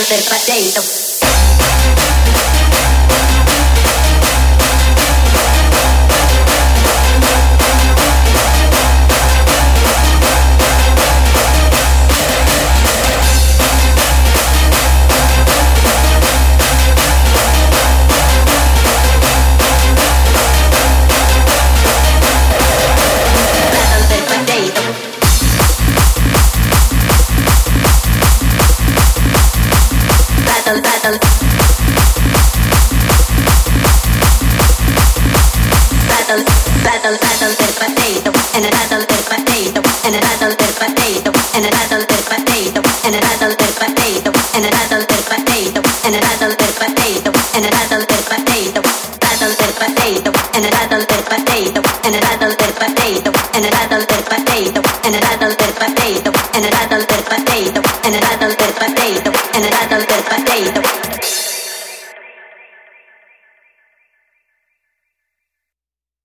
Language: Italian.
let's get traghetto. Thank you. Has a little potato, and it has a little potato, and it has a little potato. and a rattle del patito,